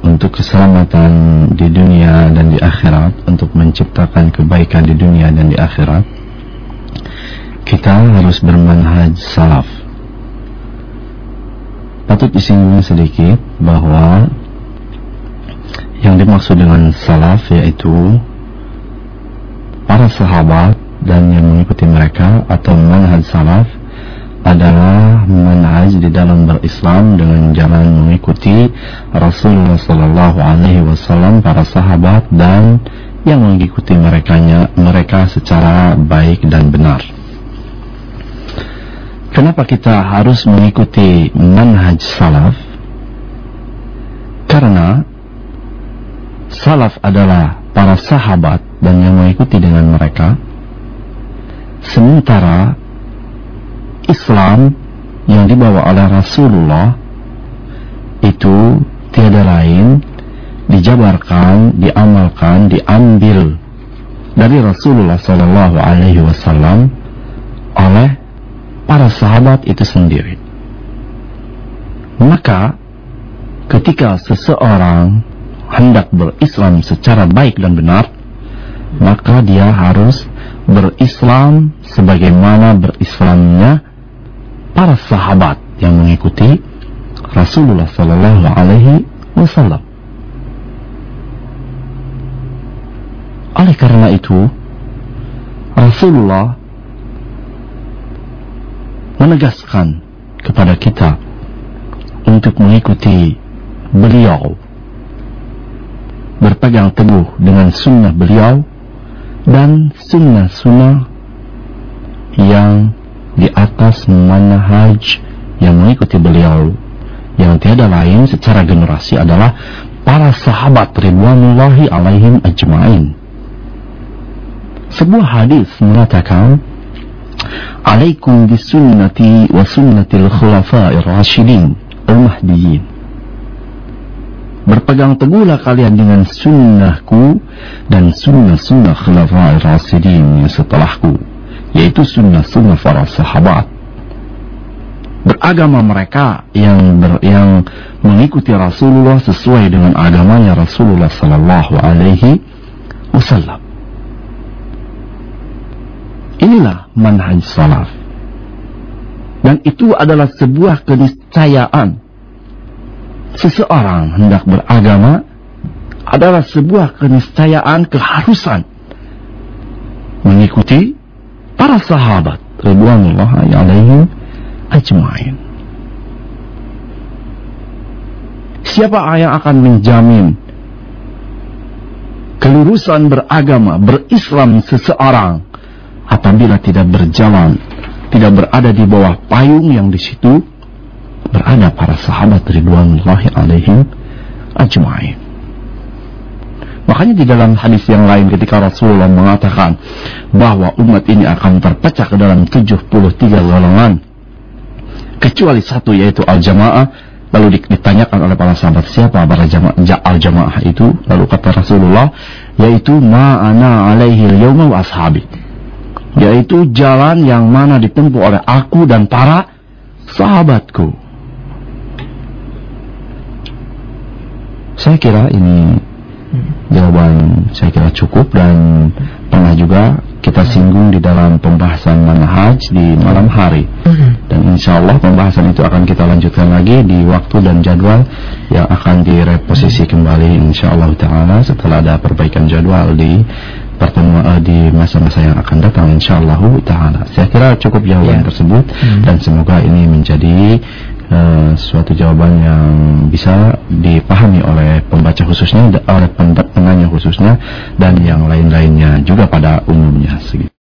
untuk keselamatan di dunia dan di akhirat untuk menciptakan kebaikan di dunia dan di akhirat kita harus bermanhaj salaf. Patut disinggung sedikit bahwa yang dimaksud dengan salaf yaitu para sahabat dan yang mengikuti mereka atau manhaj salaf adalah manhaj di dalam berislam dengan jalan mengikuti Rasulullah Sallallahu Alaihi para sahabat dan yang mengikuti mereka mereka secara baik dan benar. Kenapa kita harus mengikuti manhaj salaf? Karena salaf adalah para sahabat dan yang mengikuti dengan mereka sementara Islam yang dibawa oleh Rasulullah itu tiada lain dijabarkan, diamalkan, diambil dari Rasulullah Sallallahu Alaihi Wasallam oleh para sahabat itu sendiri. Maka ketika seseorang hendak berislam secara baik dan benar, maka dia harus berislam sebagaimana berislamnya para sahabat yang mengikuti Rasulullah Sallallahu Alaihi Wasallam. Oleh karena itu, Rasulullah menegaskan kepada kita untuk mengikuti beliau, berpegang teguh dengan sunnah beliau dan sunnah-sunnah yang di atas manhaj yang mengikuti beliau yang tiada lain secara generasi adalah para sahabat ridwanullahi alaihim ajmain. Sebuah hadis mengatakan Alaikum bisunnati wa sunnatil khulafa'ir rasyidin al-mahdiyyin Berpegang teguhlah kalian dengan sunnahku dan sunnah-sunnah khulafa'ir rasyidin setelahku yaitu sunnah-sunnah para sahabat beragama mereka yang ber, yang mengikuti Rasulullah sesuai dengan agamanya Rasulullah sallallahu alaihi wasallam. Inilah manhaj salaf. Dan itu adalah sebuah keniscayaan. Seseorang hendak beragama adalah sebuah keniscayaan keharusan mengikuti para sahabat radhiyallahu alaihim ajmain. Siapa yang akan menjamin kelurusan beragama, berislam seseorang apabila tidak berjalan, tidak berada di bawah payung yang di situ berada para sahabat ridwanullahi alaihim ajmain. Makanya di dalam hadis yang lain ketika Rasulullah mengatakan bahwa umat ini akan terpecah ke dalam 73 golongan kecuali satu yaitu al-jamaah lalu ditanyakan oleh para sahabat siapa para jamaah al-jamaah itu? Lalu kata Rasulullah yaitu ma'ana alaihi al-yawma wa ashabi. Yaitu jalan yang mana ditempuh oleh aku dan para sahabatku saya kira ini jawaban saya kira cukup dan pernah juga kita singgung di dalam pembahasan manhaj di malam hari dan insya Allah pembahasan itu akan kita lanjutkan lagi di waktu dan jadwal yang akan direposisi kembali insya Allah taala setelah ada perbaikan jadwal di pertemuan uh, di masa-masa yang akan datang insya Allah taala saya kira cukup jawaban ya. tersebut hmm. dan semoga ini menjadi uh, suatu jawaban yang bisa dipahami oleh pembaca khususnya oleh penanya khususnya dan yang lain-lainnya juga pada umumnya